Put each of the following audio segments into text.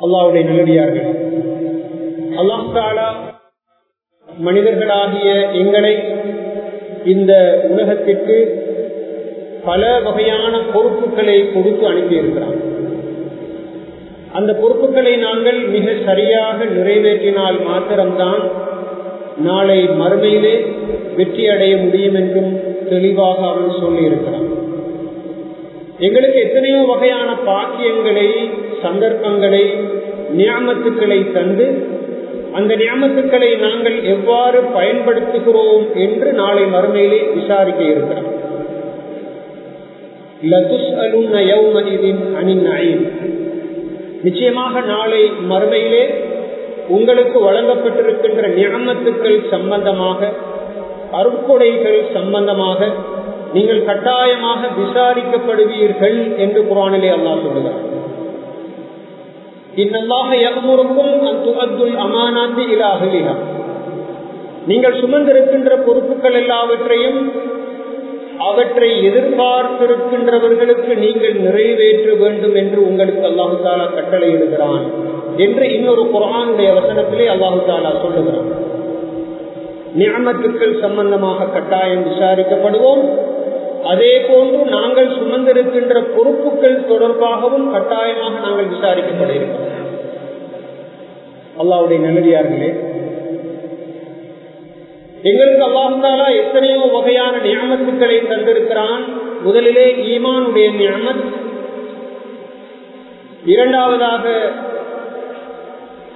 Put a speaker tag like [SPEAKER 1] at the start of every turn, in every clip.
[SPEAKER 1] அல்லாவுடைய நல்லடியார்கள். அல்லாஹாலா மனிதர்களாகிய எங்களை இந்த உலகத்திற்கு பல வகையான பொறுப்புகளை கொடுத்து அனுப்பியிருக்கிறார். அந்த பொறுப்புகளை நாங்கள் மிக சரியாக நிறைவேற்றினால் மாத்திரம்தான் நாளை மறுமையிலே வெற்றி அடைய முடியும் என்றும் தெளிவாக அவன் சொல்லியிருக்கிறான் எங்களுக்கு எத்தனையோ வகையான பாக்கியங்களை சந்தர்ப்பங்களை நியமத்துக்களை தந்து அந்த நியமத்துக்களை நாங்கள் எவ்வாறு பயன்படுத்துகிறோம் என்று நாளை மறுமையிலே விசாரிக்க இருக்கிறோம். நிச்சயமாக நாளை மறுமையிலே உங்களுக்கு வழங்கப்பட்டிருக்கின்ற நியமத்துக்கள் சம்பந்தமாக அருட்கொடைகள் சம்பந்தமாக நீங்கள் கட்டாயமாக விசாரிக்கப்படுவீர்கள் என்று குரானிலே அல்லா சொல்கிறார் நீங்கள் சுமந்திருக்கின்ற பொறுப்புகள் எல்லாவற்றையும் அவற்றை எதிர்பார்த்திருக்கின்றவர்களுக்கு நீங்கள் நிறைவேற்ற வேண்டும் என்று உங்களுக்கு அல்லாஹு தாலா கட்டளையிடுகிறான் என்று இன்னொரு குரானுடைய வசனத்திலே அல்லாஹு தாலா சொல்லுகிறான். நியமத்துக்கள் சம்பந்தமாக கட்டாயம் விசாரிக்கப்படுவோம். அதே போன்று நாங்கள் சுமந்திருக்கின்ற பொறுப்புகள் தொடர்பாகவும் கட்டாயமாக நாங்கள் விசாரிக்கப்பட இருக்கிறோம் அல்லாவுடைய நல்லடியார்களே எங்களுக்கு அல்லாஹாலா எத்தனையோ வகையான நியமத்துக்களை தந்திருக்கிறான். முதலிலே ஈமானுடைய நியமத் இரண்டாவதாக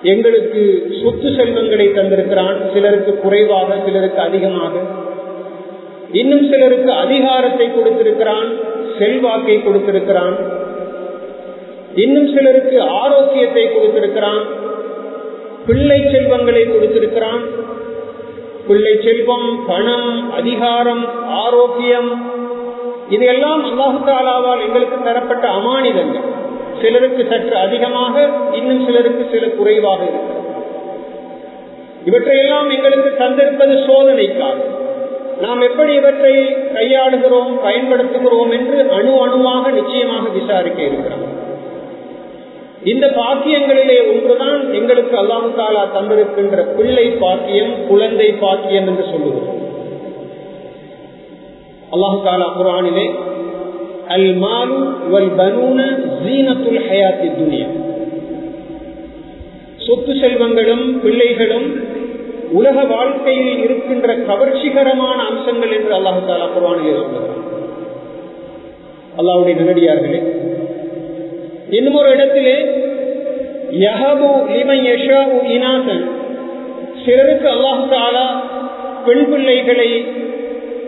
[SPEAKER 1] எங்களுக்கு சொத்து செல்வங்களை தந்திருக்கிறான். சிலருக்கு குறைவாக சிலருக்கு அதிகமாக. இன்னும் சிலருக்கு அதிகாரத்தை கொடுத்திருக்கிறான் செல்வாக்கை கொடுத்திருக்கிறான். இன்னும் சிலருக்கு ஆரோக்கியத்தை கொடுத்திருக்கிறான். பிள்ளை செல்வங்களை கொடுத்திருக்கிறான். பிள்ளை செல்வம் பணம் அதிகாரம் ஆரோக்கியம் இதையெல்லாம் அல்லாஹு தாலாவால் எங்களுக்கு தரப்பட்ட அமானிதங்கள். சிலருக்கு சற்று அதிகமாக இன்னும் சிலருக்கு சில குறைவாக இருக்கிறது இவற்றையெல்லாம் எங்களுக்கு தந்திருப்பது சோதனைக்காக. நாம் எப்படி இவற்றை கையாளுகிறோம் பயன்படுத்துகிறோம் என்று அணு அணுவாக நிச்சயமாக விசாரிக்க இருக்கிறோம். இந்த பாக்கியங்களிலே ஒன்றுதான் எங்களுக்கு அல்லாஹு தாலா தந்திருக்கின்ற பிள்ளை பாக்கியம் குழந்தை பாக்கியம் என்று சொல்லுகிறோம் அல்லாஹு தாலா குரானிலே அல் மாலு வல் பனூன ஜீனத்துல் ஹயாத்தி துனியா. சொத்து செல்வங்களும் பிள்ளைகளும் உலக வாழ்க்கையில் இருக்கின்ற கவர்ச்சிகரமான அம்சங்கள் என்று அல்லாஹு தாலா குரானிலே சொல்லுகிறார் அல்லாவுடைய நல்லடியார்களே இன்னும் ஒரு இடத்திலே யஹபு லிமன் இனாசன். சிலருக்கு அல்லாஹு தாலா பெண் பிள்ளைகளை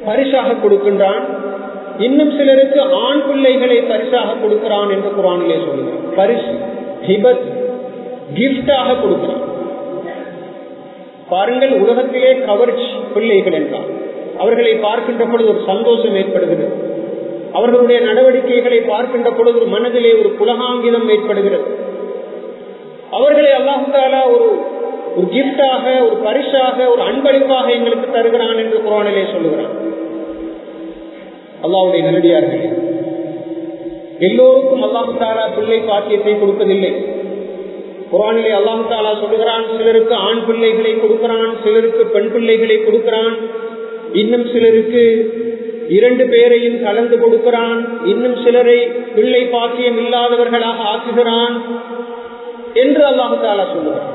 [SPEAKER 1] பரிசாக கொடுக்கின்றான். இன்னும் சிலருக்கு ஆண் பிள்ளைகளை பரிசாக கொடுக்கிறான் என்று குரானிலே சொல்லுகிறான். பரிசு ஹிபத் கிஃப்டாக கொடுக்கிறான். பாருங்கள் உலகத்திலே கவர்ச்சி பிள்ளைகள் என்றார். அவர்களை பார்க்கின்ற பொழுது ஒரு சந்தோஷம் ஏற்படுகிறது. அவர்களுடைய நடவடிக்கைகளை பார்க்கின்ற பொழுது ஒரு மனதிலே ஒரு புலகாங்கிதம் ஏற்படுகிறது. அவர்களை அல்லாஹாலா ஒரு ஒரு கிஃப்டாக ஒரு பரிசாக ஒரு அன்பளிப்பாக எங்களுக்கு தருகிறான் என்று குரானிலே சொல்லுகிறான். அல்லாவுடைய நல்லடியார்கள் எல்லோருக்கும் அல்லாஹு தாலா பிள்ளை பாக்கியத்தை கொடுப்பதில்லை. குரானிலே அல்லாஹு தாலா சொல்லுகிறான் சிலருக்கு ஆண் பிள்ளைகளை கொடுக்கிறான் சிலருக்கு பெண் பிள்ளைகளை கொடுக்கிறான். இன்னும் சிலருக்கு இரண்டு பேரையும் கலந்து கொடுக்கிறான். இன்னும் சிலரை பிள்ளை பாக்கியம் இல்லாதவர்களாக ஆக்குகிறான் என்று அல்லாஹு தாலா சொல்லுகிறான்.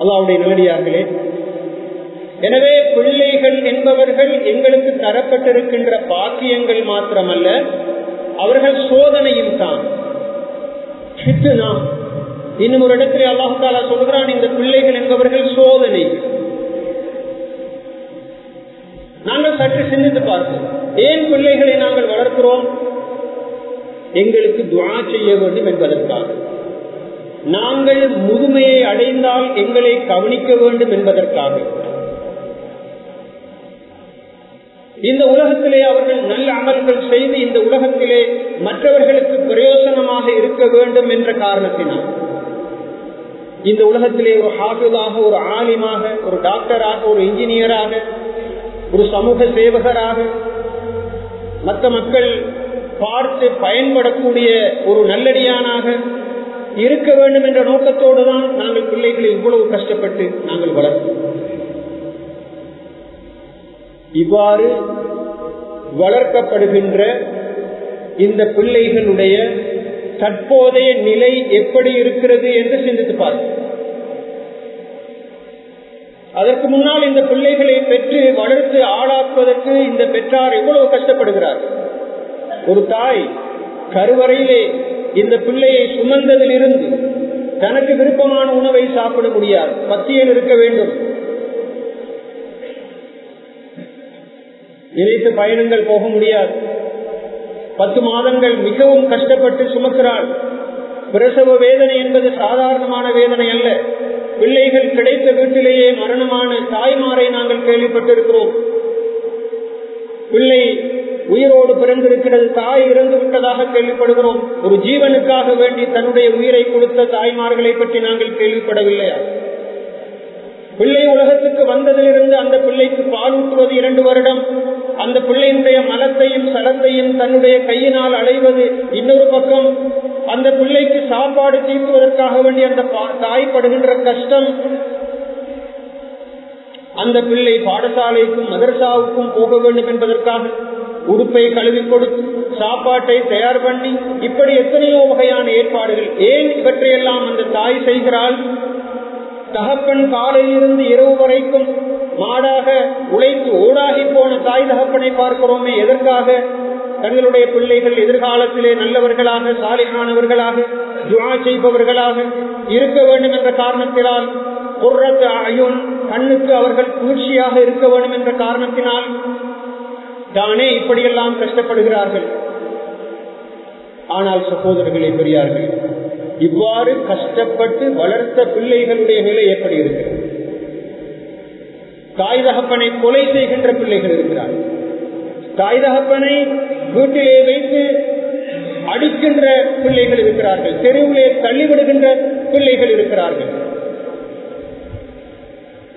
[SPEAKER 1] அல்லாவுடைய நல்லடியார்களே எனவே பிள்ளைகள் என்பவர்கள் எங்களுக்கு தரப்பட்டிருக்கின்ற பாக்கியங்கள் மாத்திரமல்ல அவர்கள் சோதனையும் தான். இன்னும் ஒரு இடத்துல அல்லாஹு தாலா சொல்கிறான் இந்த பிள்ளைகள் என்பவர்கள் சோதனை. நாங்கள் சற்று சிந்தித்து பார்ப்போம். ஏன் பிள்ளைகளை நாங்கள் வளர்க்கிறோம்? எங்களுக்கு துவா செய்ய வேண்டும் என்பதற்காக. நாங்கள் முதுமையை அடைந்தால் எங்களை கவனிக்க வேண்டும் என்பதற்காக. இந்த உலகத்திலே அவர்கள் நல்ல அமல்கள் செய்து இந்த உலகத்திலே மற்றவர்களுக்கு பிரயோசனமாக இருக்க வேண்டும் என்ற காரணத்தினால். இந்த உலகத்திலே ஒரு ஹாஃபிதாக ஒரு ஆலிமாக ஒரு டாக்டராக ஒரு இன்ஜினியராக ஒரு சமூக சேவகராக மற்ற மக்கள் பார்த்து பயன்படக்கூடிய ஒரு நல்லடியானாக இருக்க வேண்டும் என்ற நோக்கத்தோடு தான் நாங்கள் பிள்ளைகளை இவ்வளவு கஷ்டப்பட்டு நாங்கள் வளர்த்தோம். இவ்வாறு வளர்க்கப்படுகின்ற இந்த பிள்ளைகளுடைய தற்போதைய நிலை எப்படி இருக்கிறது என்று சிந்தித்து பார்க்க அதற்கு முன்னால் இந்த பிள்ளைகளை பெற்று வளர்த்து ஆளாக்குவதற்கு இந்த பெற்றார் எவ்வளவு கஷ்டப்படுகிறார். ஒரு தாய் கருவறையிலே இந்த பிள்ளையை சுமந்ததிலிருந்து தனக்கு விருப்பமான உணவை சாப்பிட முடியாது. பத்தியல் இருக்க வேண்டும். இணைத்து பயணங்கள் போக முடியாது. பத்து மாதங்கள் மிகவும் கஷ்டப்பட்டு சுமக்கிறாள். பிரசவ வேதனை என்பது சாதாரணமான வேதனை அல்ல. பிள்ளைகள் கிடைத்த வீட்டிலேயே மரணமான தாய்மாரை நாங்கள் கேள்விப்பட்டிருக்கிறோம். பிள்ளை உயிரோடு பிறந்திருக்கிறது தாய் இறந்து விட்டதாக கேள்விப்படுகிறோம். ஒரு ஜீவனுக்காக வேண்டி தன்னுடைய உயிரை கொடுத்த தாய்மார்களை பற்றி நாங்கள் கேள்விப்படவில்லையா? பிள்ளை உலகத்துக்கு வந்ததிலிருந்து அந்த பிள்ளைக்கு பால் ஊட்டுவது இரண்டு வருடம். அந்த பிள்ளையினுடைய மலத்தையும் சலத்தையும் தன்னுடைய கையினால் அலைவது இன்னொரு பக்கம். அந்த பிள்ளைக்கு சாப்பாடு தீர்த்துவதற்காக வேண்டி அந்த தாய் படுகின்ற கஷ்டம். அந்த பிள்ளை பாடசாலைக்கும் மதரசாவுக்கும் போக வேண்டும் என்பதற்காக உடுப்பை கழுவி கொடுத்து சாப்பாட்டை தயார் பண்ணி இப்படி எத்தனையோ வகையான ஏற்பாடுகள். ஏன் இவற்றையெல்லாம் அந்த தாய் செய்கிறாள்? தகப்பன் காலையிலிருந்து இரவு வரைக்கும் மாடாக உழைத்து ஓடாகி போன தாய் தகப்பனை பார்க்கிறோமே எதற்காக? தங்களுடைய பிள்ளைகள் எதிர்காலத்திலே நல்லவர்களாக சாலிகானவர்களாக துவா செய்பவர்களாக இருக்க வேண்டும் என்ற காரணத்தினால் குர்ரத்து அயுன் கண்ணுக்கு அவர்கள் குளிர்ச்சியாக இருக்க வேண்டும் என்ற காரணத்தினால் தானே இப்படியெல்லாம் கஷ்டப்படுகிறார்கள். ஆனால் சகோதரர்களை பெரியார்கள் இவ்வாறு கஷ்டப்பட்டு வளர்த்த பிள்ளைகளுடைய நிலை எப்படி இருக்கிறது? தாய் தகப்பனை கொலை செய்கின்ற பிள்ளைகள் இருக்கிறார்கள். தாய் தகப்பனை வீட்டிலே வைத்து அடிக்கின்ற பிள்ளைகள் இருக்கிறார்கள். தெருவிலே தள்ளிவிடுகின்ற பிள்ளைகள் இருக்கிறார்கள்.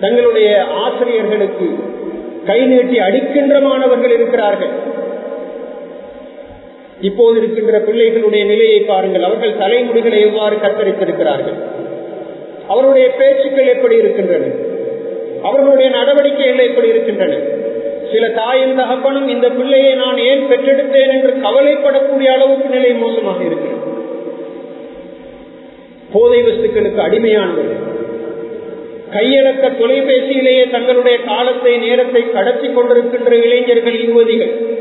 [SPEAKER 1] தங்களுடைய ஆசிரியர்களுக்கு கை நீட்டி அடிக்கின்ற மாணவர்கள் இருக்கிறார்கள். இப்போது இருக்கின்ற பிள்ளைகளுடைய நிலையை பாருங்கள். அவர்கள் தலைமுடிகளை எவ்வாறு கத்தரித்திருக்கிறார்கள்? அவருடைய பேச்சுக்கள் எப்படி இருக்கின்றன? அவர்களுடைய நடவடிக்கைகள் எப்படி இருக்கின்றன? சில தாயின் தகப்பனும் இந்த பிள்ளையை நான் ஏன் பெற்றெடுத்தேன் என்று கவலைப்படக்கூடிய அளவுக்கு நிலை மோசமாக இருக்கிறது. போதை வஸ்துக்களுக்கு அடிமையானவர்கள். கையடக்க தொலைபேசியிலேயே தங்களுடைய காலத்தை நேரத்தை கடத்தி கொண்டிருக்கின்ற இளைஞர்கள் யுவதிகள்.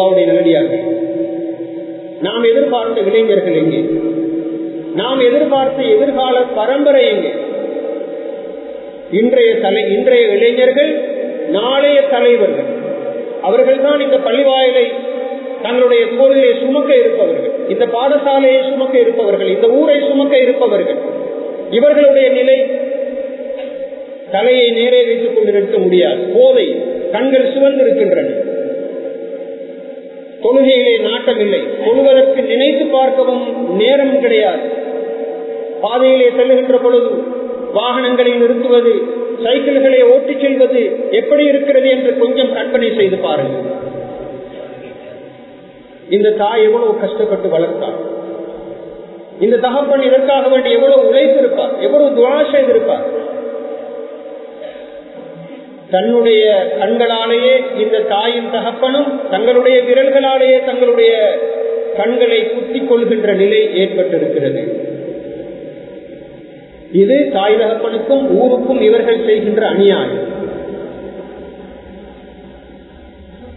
[SPEAKER 1] அல்லாவுடைய நல்லடியார்கள் நாம் எதிர்பார்த்த இளைஞர்கள் எங்கே? நாம் எதிர்பார்த்த எதிர்கால பரம்பரை எங்கே? இன்றைய தலை இன்றைய இளைஞர்கள் நாளைய தலைவர்கள். அவர்கள் தான் இந்த பள்ளிவாயலை தங்களுடைய கோவிலை சுமக்க இருப்பவர்கள். இந்த பாடசாலையை சுமக்க இருப்பவர்கள். இந்த ஊரை சுமக்க இருப்பவர்கள். இவர்களுடைய நிலை தலையை நேரே வைத்துக் கொண்டிருக்க முடியாது. போதை கண்கள் சிவந்திருக்கின்றன தொழுகையிலே நாட்டம் இல்லை தொழுவதற்கு நினைத்து பார்க்கவும் நேரம் கிடையாது. பாதையிலே செல்லுகின்ற பொழுது வாகனங்களை நிறுத்துவது சைக்கிள்களை ஓட்டிச் செல்வது எப்படி இருக்கிறது என்று கொஞ்சம் கற்பனை செய்து பாருங்கள். இந்த தாய் எவ்வளவு கஷ்டப்பட்டு வளர்த்தார் இந்த தகப்பன் இதற்காக வேண்டி எவ்வளவு உழைத்திருப்பார் எவ்வளவு துவா செய்திருப்பார் தன்னுடைய கண்களாலேயே இந்த தாயின் தகப்பனும் தங்களுடைய விரல்களாலேயே தங்களுடைய கண்களை குத்திக் கொள்கின்ற நிலை ஏற்பட்டிருக்கிறது. இது தாய் தகப்பனுக்கும் ஊருக்கும் இவர்கள் செய்கின்ற அநியாயம்.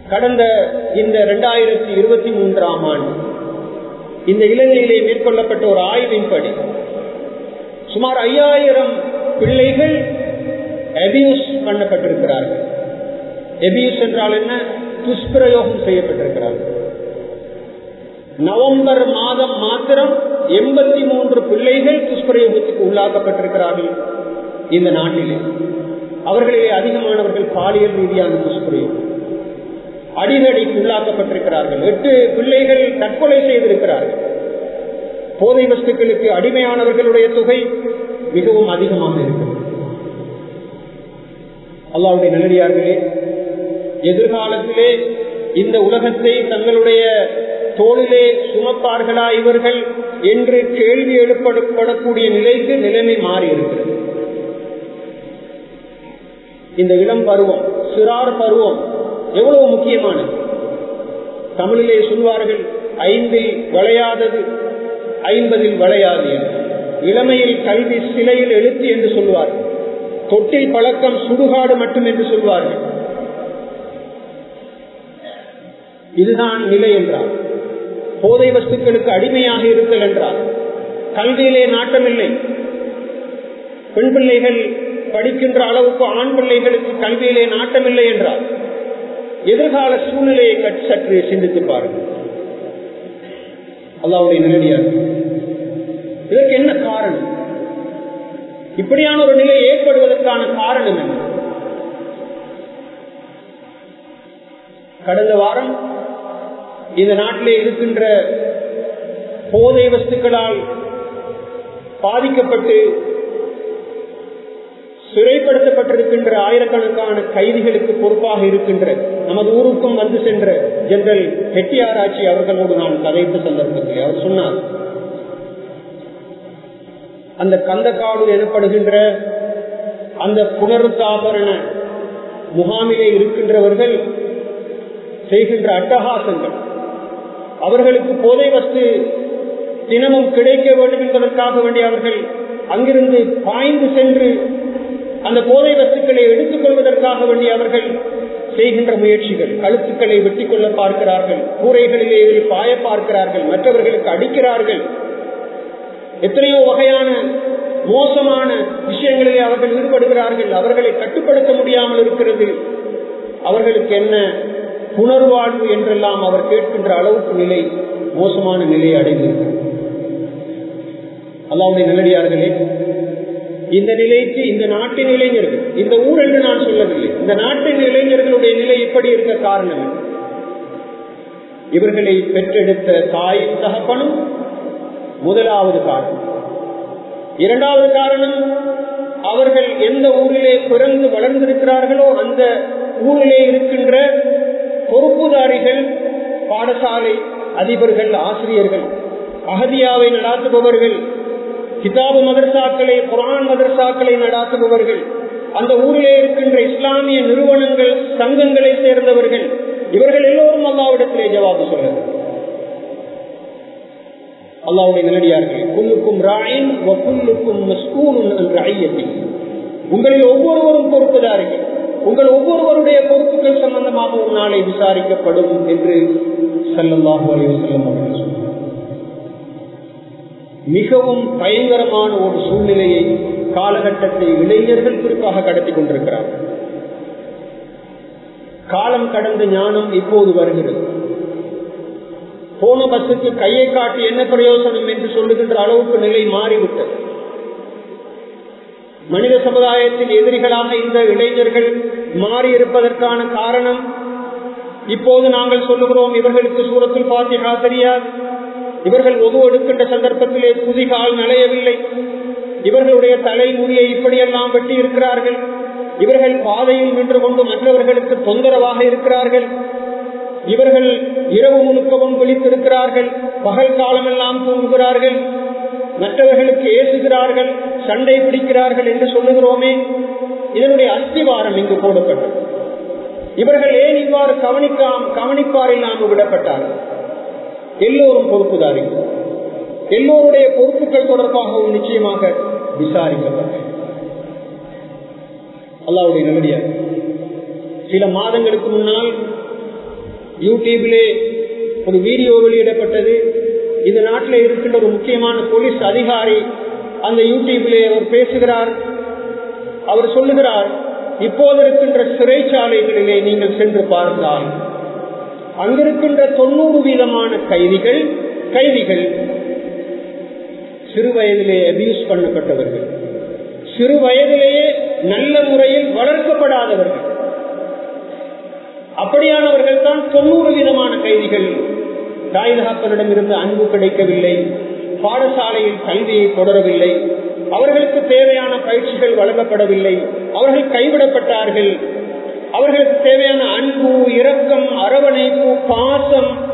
[SPEAKER 1] கடந்த இந்த இரண்டாயிரத்தி இருபத்தி மூன்றாம் ஆண்டு இந்த இலங்கையிலே மேற்கொள்ளப்பட்ட ஒரு ஆய்வின்படி சுமார் ஐயாயிரம் பிள்ளைகள் அபியூஸ் பண்ணப்பட்டிருக்கிறார்கள். எபியூஸ் என்றால் என்ன? துஷ்பிரயோகம் செய்யப்பட்டிருக்கிறார்கள். நவம்பர் மாதம் மாத்திரம் எண்பத்தி மூன்று பிள்ளைகள் துஷ்பிரயோகத்துக்கு உள்ளாக்கப்பட்டிருக்கிறார்கள் இந்த நாட்டிலே. அவர்களிலே அதிகமானவர்கள் பாலியல் ரீதியான துஷ்பிரயோகம். அடிதடிக்கு உள்ளாக்கப்பட்டிருக்கிறார்கள். எட்டு பிள்ளைகள் தற்கொலை செய்திருக்கிறார்கள். போதை வஸ்துக்களுக்கு அடிமையானவர்களுடைய தொகை மிகவும் அதிகமாக இருக்கிறது. அல்லாவுடைய நல்லடியார்களே எதிர்காலத்திலே இந்த உலகத்தை தங்களுடைய தோளிலே சுமப்பார்களா இவர்கள் என்று கேள்வி எழுப்பப்படக்கூடிய நிலைக்கு நிலைமை மாறி இருக்கிறது இந்த இளம் பருவம் சிறார் பருவம் எவ்வளவு முக்கியமானது? தமிழிலே சொல்வார்கள் ஐந்தில் விளையாதது ஐம்பதில் விளையாது. என்று இளமையில் கல்வி சிலையில் எழுத்து என்று சொல்வார்கள். தொட்டில் பழக்கம் சுடுகாடு மட்டும் என்று சொல்வார்கள். இதுதான் நிலை என்றார். போதை வஸ்துக்களுக்கு அடிமையாக இருத்தல் என்றார். கல்வியிலே நாட்டமில்லை. பெண் பிள்ளைகள் படிக்கின்ற அளவுக்கு ஆண் பிள்ளைகளுக்கு கல்வியிலே நாட்டமில்லை என்றார். எதிர்கால சூழ்நிலையை சற்று சிந்தித்து பாருங்கள். அல்லாவுடைய நிலையார் இதற்கு என்ன காரணம்? இப்படியான ஒரு நிலை ஏற்படுவதற்கான காரணம் என்ன? கடந்த வாரம் இந்த நாட்டிலே இருக்கின்ற போதை வஸ்துக்களால் பாதிக்கப்பட்டு சிறைப்படுத்தப்பட்டிருக்கின்ற ஆயிரக்கணக்கான கைதிகளுக்கு பொறுப்பாக இருக்கின்ற நமது ஊருக்கும் வந்து சென்ற ஜெனரல் ஹெட்டியாராட்சி அவர்களோடு நான் கதைத்து சந்தர்ப்பத்தில் அவர் சொன்னார் அந்த கந்தக்காடு எனப்படுகின்ற அந்த புனருத்தாபரண முகாமிலே இருக்கின்றவர்கள் செய்கின்ற அட்டகாசங்கள். அவர்களுக்கு போதை வஸ்து தினமும் கிடைக்க வேண்டும் என்பதற்காக வேண்டிய அவர்கள் அங்கிருந்து பாய்ந்து சென்று அந்த போதை வஸ்துக்களை எடுத்துக் கொள்வதற்காக வேண்டிய அவர்கள் செய்கின்ற முயற்சிகள். கழுத்துக்களை வெட்டி கொள்ள பார்க்கிறார்கள் கூரைகளிலே பாய பார்க்கிறார்கள் மற்றவர்களுக்கு அடிக்கிறார்கள். எத்தனையோ வகையான மோசமான விஷயங்களிலே அவர்கள் ஈடுபடுகிறார்கள். அவர்களை கட்டுப்படுத்த முடியாமல் இருக்கிறது. அவர்களுக்கு என்ன? புனர்வாழ்வு என்றெல்லாம் அவர் கேட்கின்ற அளவுக்கு நிலை மோசமான நிலையை அடைந்திருக்கிறது அல்லாவுடைய நல்லடியார்களே இந்த நிலைக்கு இந்த நாட்டின் இளைஞர்கள் இந்த ஊர் என்று நான் சொல்லவில்லை. இந்த நாட்டின் இளைஞர்களுடைய நிலை இப்படி இருக்க காரணம் இவர்களை பெற்றெடுத்த தாயின் தகப்பனும் முதலாவது காரணம். இரண்டாவது காரணம் அவர்கள் எந்த ஊரிலே பிறந்து வளர்ந்திருக்கிறார்களோ அந்த ஊரிலே இருக்கின்ற பொறுப்புதாரிகள் பாடசாலை அதிபர்கள் ஆசிரியர்கள் அகதியாவை நடாத்துபவர்கள் கிதாபு மதர்சாக்களை குரான் மதர்சாக்களை நடாத்துபவர்கள் அந்த ஊரிலே இருக்கின்ற இஸ்லாமிய நிறுவனங்கள் சங்கங்களை சேர்ந்தவர்கள் இவர்கள் எல்லோரும் அல்லாவிடத்திலே ஜவாபு சொல்கிறார்கள் அல்லாவுடைய நிலடியார்கள் குல்லுக்கும் ராயின் உங்களில் ஒவ்வொருவரும் பொறுப்புதார்கள் உங்கள் ஒவ்வொருவருடைய பொறுப்புகள் சம்பந்தமாக ஒரு நாளை விசாரிக்கப்படும் என்று செல்லல்லாஹு செல்லும் அவர்கள் மிகவும் பயங்கரமான ஒரு சூழ்நிலையை காலகட்டத்தை இளைஞர்கள் குறிப்பாக கடத்தி கொண்டிருக்கிறார்கள். காலம் கடந்த ஞானம் இப்போது வருகிறது. போன பஸ்ஸுக்கு கையை காட்டி என்ன பிரயோசனம் என்று சொல்லுகின்ற அளவுக்கு நிலை மாறிவிட்டது. மனித சமுதாயத்தின் எதிரிகளாக இந்த இளைஞர்கள் மாறி இருப்பதற்கான காரணம் இப்போது நாங்கள் சொல்லுகிறோம் இவர்களுக்கு சூரத்தில் பாத்திகா தெரியாது. இவர்கள் ஒது எடுக்கின்ற சந்தர்ப்பத்திலே புதிகால் நலையவில்லை இவர்களுடைய தலைமுடியை இப்படியெல்லாம் வெட்டி இருக்கிறார்கள் இவர்கள் பாதையில் நின்று கொண்டு மற்றவர்களுக்கு தொந்தரவாக இருக்கிறார்கள். இவர்கள் இரவு முழுக்கவும் விழித்திருக்கிறார்கள் பகல் காலமெல்லாம் தூங்குகிறார்கள் மற்றவர்களுக்கு ஏசுகிறார்கள் சண்டை பிடிக்கிறார்கள் என்று சொல்லுகிறோமே இதனுடைய அஸ்திவாரம் இங்கு போடப்பட்டது. இவர்கள் ஏன் இவ்வாறு கவனிக்காம கவனிப்பார் இல்லாமல் விடப்பட்டார்கள்? எல்லோரும் பொறுப்புதாரிகள் எல்லோருடைய பொறுப்புகள் தொடர்பாகவும் நிச்சயமாக விசாரிக்கப்பட்ட அல்லாவுடைய நல்லடியார் சில மாதங்களுக்கு முன்னால் யூடியூபிலே ஒரு வீடியோ வெளியிடப்பட்டது. இந்த நாட்டில் இருக்கின்ற ஒரு முக்கியமான போலீஸ் அதிகாரி அந்த யூடியூபிலே அவர் பேசுகிறார். அவர் சொல்லுகிறார் இப்போது இருக்கின்ற சிறைச்சாலைகளிலே நீங்கள் சென்று பார்த்தால் அங்கிருக்கின்ற தொண்ணூறு வீதமான கைதிகள் கைதிகள் சிறு வயதிலே அபியூஸ் பண்ணப்பட்டவர்கள். சிறு வயதிலேயே நல்ல முறையில் வளர்க்கப்படாதவர்கள். அப்படியானவர்கள் தான் தொண்ணூறு விதமான கைதிகள். தாய் இருந்து அன்பு கிடைக்கவில்லை. பாடசாலையில் கல்வியை தொடரவில்லை. அவர்களுக்கு தேவையான பயிற்சிகள் வழங்கப்படவில்லை. அவர்கள் கைவிடப்பட்டார்கள். அவர்களுக்கு தேவையான அன்பு இரக்கம் அரவணைப்பு பாசம்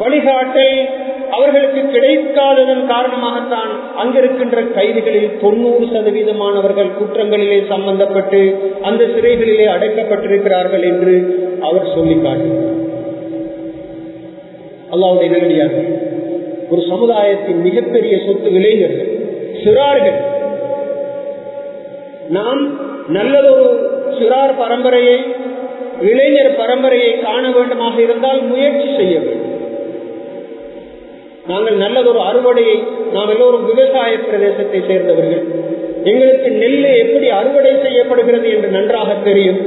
[SPEAKER 1] வழிகாட்டல் அவர்களுக்கு கிடைக்காததன் காரணமாகத்தான் அங்கிருக்கின்ற கைதிகளில் தொண்ணூறு சதவீதமானவர்கள் குற்றங்களிலே சம்பந்தப்பட்டு அந்த சிறைகளிலே அடைக்கப்பட்டிருக்கிறார்கள் என்று அவர் சொல்லி காட்டுகிறார். அல்லாவுடைய நேரடியாக ஒரு சமுதாயத்தின் மிகப்பெரிய சொத்து இளைஞர்கள் சிறார்கள். நாம் நல்லதொரு சிறார் பரம்பரையை இளைஞர் பரம்பரையை காண வேண்டுமாக இருந்தால் முயற்சி செய்ய வேண்டும். நாங்கள் நல்லதொரு அறுவடையை நாம் எல்லோரும் விவசாய பிரதேசத்தை சேர்ந்தவர்கள். எங்களுக்கு நெல் எப்படி அறுவடை செய்யப்படுகிறது என்று நன்றாக தெரியும்.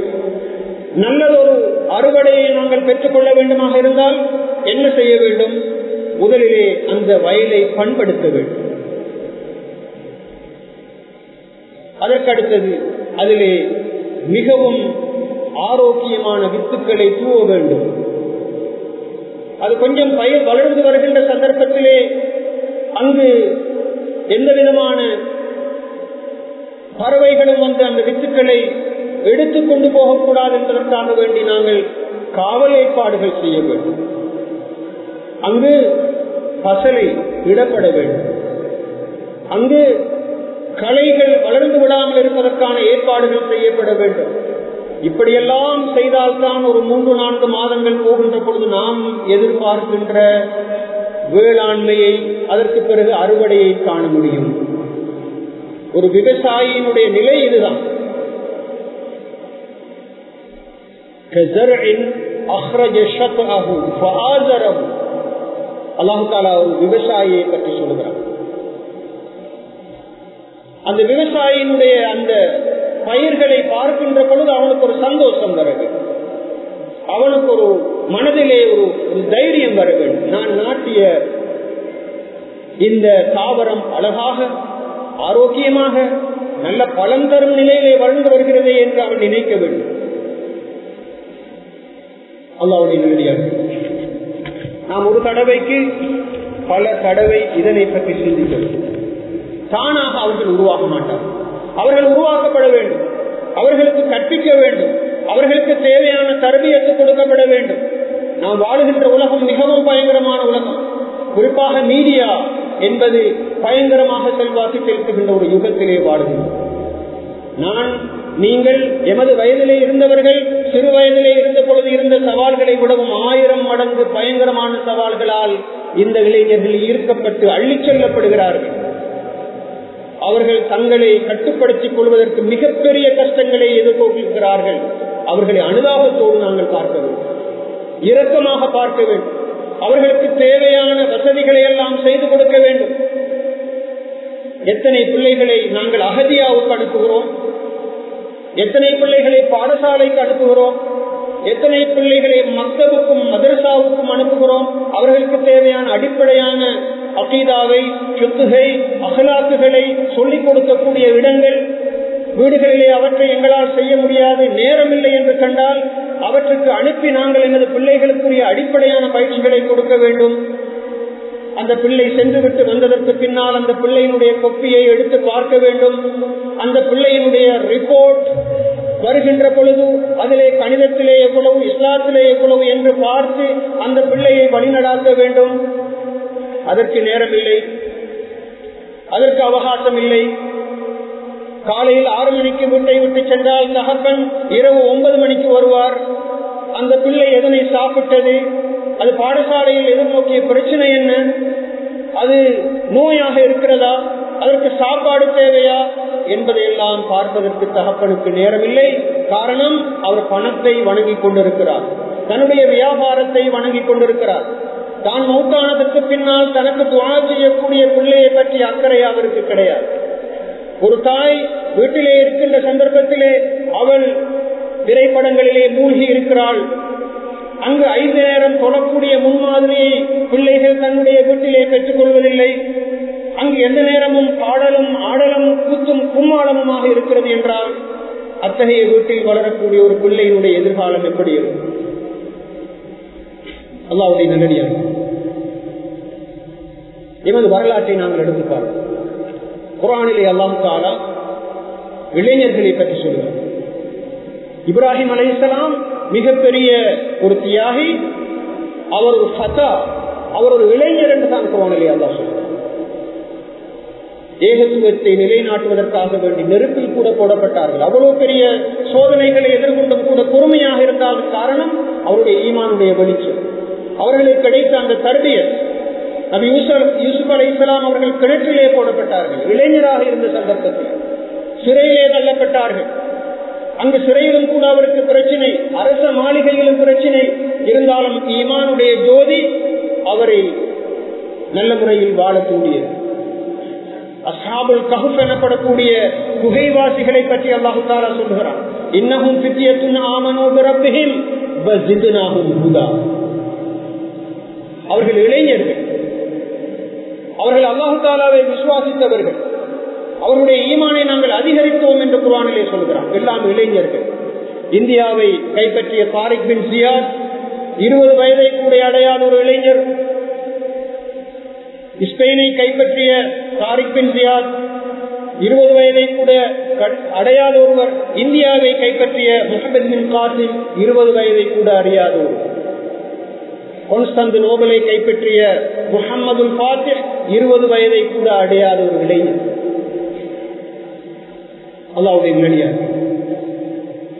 [SPEAKER 1] நல்லதொரு அறுவடையை நாங்கள் பெற்றுக்கொள்ள வேண்டுமாக இருந்தால் என்ன செய்ய வேண்டும்? முதலிலே அந்த வயலை பண்படுத்த வேண்டும். அதற்கடுத்தது அதிலே மிகவும் ஆரோக்கியமான வித்துக்களை தூவ வேண்டும். அது கொஞ்சம் பயிர் வளர்ந்து வருகின்ற சந்தர்ப்பத்திலே அங்கு எந்த விதமான பறவைகளும் வந்து அந்த வித்துக்களை எடுத்து கொண்டு போகக்கூடாது என்பதற்காக வேண்டி நாங்கள் காவல் ஏற்பாடுகள் செய்ய வேண்டும். அங்கு பசலை இடப்பட வேண்டும். அங்கு களைகள் வளர்ந்து விடாமல் இருப்பதற்கான ஏற்பாடுகள் செய்யப்பட வேண்டும். இப்படியெல்லாம் செய்தால்தான் ஒரு மூன்று நான்கு மாதங்கள் போகின்ற பொழுது நாம் எதிர்பார்க்கின்ற வேளாண்மையை அதற்கு பிறகு அறுவடையை காண முடியும். ஒரு விவசாயியினுடைய நிலை இதுதான். அல்லாஹு ஒரு விவசாயியை பற்றி சொல்லுகிறார் அந்த விவசாயியினுடைய அந்த பயிர்களை பார்க்கின்ற பொழுது அவனுக்கு ஒரு சந்தோஷம் வர வேண்டும் அவனுக்கு ஒரு மனதிலே ஒரு தைரியம் வர வேண்டும் நான் நாட்டிய இந்த தாவரம் அழகாக ஆரோக்கியமாக நல்ல பலம் தரும் நிலையிலே வளர்ந்து வருகிறதே என்று அவன் நினைக்க வேண்டும். அல்லாவுடைய நேரடியாக நாம் ஒரு தடவைக்கு பல தடவை இதனை பற்றி சிந்திக்க தானாக அவர்கள் உருவாக மாட்டார்கள். அவர்கள் உருவாக்கப்பட வேண்டும். அவர்களுக்கு கற்பிக்க வேண்டும். அவர்களுக்கு தேவையான தரபியத்து கொடுக்கப்பட வேண்டும். நாம் வாழுகின்ற உலகம் மிகவும் பயங்கரமான உலகம். குறிப்பாக மீடியா என்பது பயங்கரமாக செல்வாக்கு செலுத்துகின்ற ஒரு யுகத்திலே வாழுகின்றோம் நான் நீங்கள் எமது வயதிலே இருந்தவர்கள் சிறு வயதிலே இருந்த பொழுது இருந்த சவால்களை விடவும் ஆயிரம் மடங்கு பயங்கரமான சவால்களால் இந்த இளைஞர்கள் ஈர்க்கப்பட்டு அள்ளிச் செல்லப்படுகிறார்கள். அவர்கள் தங்களை கட்டுப்படுத்திக் கொள்வதற்கு மிகப்பெரிய கஷ்டங்களை எதிர்கொள்கிறார்கள் அவர்களை அனுதாபத்தோடு நாங்கள் பார்க்க வேண்டும் இரக்கமாக பார்க்க வேண்டும் அவர்களுக்கு தேவையான வசதிகளை எல்லாம் செய்து கொடுக்க வேண்டும். எத்தனை பிள்ளைகளை நாங்கள் அகதியாவுக்கு அனுப்புகிறோம்? எத்தனை பிள்ளைகளை பாடசாலைக்கு அனுப்புகிறோம்? எத்தனை பிள்ளைகளை மக்தவுக்கும் மதரசாவுக்கும் அனுப்புகிறோம்? அவர்களுக்கு தேவையான அடிப்படையான அகீதாவை சொத்துகை அகலாத்துகளை சொல்லிக் கொடுக்கக்கூடிய இடங்கள் வீடுகளிலே அவற்றை எங்களால் செய்ய முடியாது நேரமில்லை என்று கண்டால் அவற்றுக்கு அனுப்பி நாங்கள் எமது பிள்ளைகளுக்குரிய அடிப்படையான பயிற்சிகளை கொடுக்க வேண்டும். அந்த பிள்ளை சென்றுவிட்டு வந்ததற்கு பின்னால் அந்த பிள்ளையினுடைய கொப்பியை எடுத்து பார்க்க வேண்டும். அந்த பிள்ளையினுடைய ரிப்போர்ட் வருகின்ற பொழுது அதிலே கணிதத்திலே எவ்வளவு இஸ்லாத்திலே எவ்வளவு என்று பார்த்து அந்த பிள்ளையை வழிநடாக்க வேண்டும். அதற்கு நேரம் இல்லை அதற்கு அவகாசம் இல்லை காலையில் ஆறு மணிக்கு வீட்டை விட்டு சென்றால் தகப்பன் இரவு ஒன்பது மணிக்கு வருவார். அந்த பிள்ளை எதனை சாப்பிட்டது? அது பாடசாலையில் எதிர்நோக்கிய பிரச்சனை என்ன? அது நோயாக இருக்கிறதா? அதற்கு சாப்பாடு தேவையா? என்பதையெல்லாம் பார்ப்பதற்கு தகப்பனுக்கு நேரமில்லை. காரணம் அவர் பணத்தை வணங்கி கொண்டிருக்கிறார். தன்னுடைய வியாபாரத்தை வணங்கிக் கொண்டிருக்கிறார். தான் மௌத்தானதற்கு பின்னால் தனக்கு துவா செய்யக்கூடிய பிள்ளையை பற்றி அக்கறை அவருக்கு கிடையாது. ஒரு தாய் வீட்டிலே இருக்கின்ற சந்தர்ப்பத்திலே அவள் திரைப்படங்களிலே மூழ்கி இருக்கிறாள். அங்கு ஐந்து நேரம் தொடக்கூடிய முன்மாதிரியை பிள்ளைகள் தன்னுடைய வீட்டிலே பெற்றுக் கொள்வதில்லை. அங்கு எந்த நேரமும் பாடலும் ஆடலும் கூத்தும் கும்மாளமுமாக இருக்கிறது என்றால் அத்தகைய வீட்டில் வளரக்கூடிய ஒரு பிள்ளையினுடைய எதிர்காலம் எப்படி இருக்கும்? அல்லாவுடைய நல்லடியாக எமது வரலாற்றை நாங்கள் எடுத்து பார்ப்போம் குரானிலே அல்லாம் தாலா இளைஞர்களை பற்றி சொல்லுவார் இப்ராஹிம் அலைசலாம் மிகப்பெரிய ஒரு தியாகி அவர் ஒரு ஃபதா அவர் ஒரு இளைஞர் என்று தான் குரானிலே அல்லா சொல்றார் ஏகத்துவத்தை நிலைநாட்டுவதற்காக வேண்டி நெருப்பில் கூட போடப்பட்டார்கள். அவ்வளவு பெரிய சோதனைகளை எதிர்கொண்டும் கூட பொறுமையாக இருந்தாலும் காரணம் அவருடைய ஈமானுடைய வெளிச்சம். அவர்களுக்கு கிடைத்த அந்த தருவியர் நபி யூசுப் அலி இஸ்லாம் அவர்கள் கிணற்றிலே போடப்பட்டார்கள் இளைஞராக இருந்த சந்தர்ப்பத்தில். சிறையிலே தள்ளப்பட்டார்கள். அங்கு சிறையிலும் கூட அவருக்கு பிரச்சனை அரச மாளிகையிலும் பிரச்சனை. இருந்தாலும் ஈமானுடைய ஜோதி அவரை நல்ல முறையில் வாழ தூண்டியது. அசாபுல் கஹுப் எனப்படக்கூடிய குகைவாசிகளை பற்றி அல்லாஹு தாலா சொல்கிறான் இன்னமும் பித்தியத்துன் ஆமனோ பிறப்பிகில் அவர்கள் இளைஞர்கள். அவர்கள் அல்லாஹு தாலாவை விசுவாசித்தவர்கள். அவருடைய ஈமானை நாங்கள் அதிகரித்தோம் என்று குரானிலே சொல்கிறார். எல்லாம் இளைஞர்கள். இந்தியாவை கைப்பற்றிய தாரிக் பின் சியாத் இருபது வயதை கூட அடையாத ஒரு இளைஞர். ஸ்பெயினை கைப்பற்றிய தாரிக் பின் சியாத் இருபது வயதை கூட அடையாத ஒருவர். இந்தியாவை கைப்பற்றிய முகமது பின் காசிம் இருபது வயதை கூட அறியாத ஒருவர் கொன்ஸ்டந்து நோபலை கைப்பற்றிய முகம்மது இருபது வயதை கூட அடையாத ஒரு இளைஞர் அல்லாவுடைய இளைஞர்